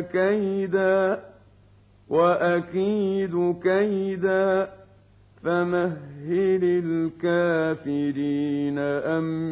كيدا وأكيد كيدا فمهل الكافرين أمهلهم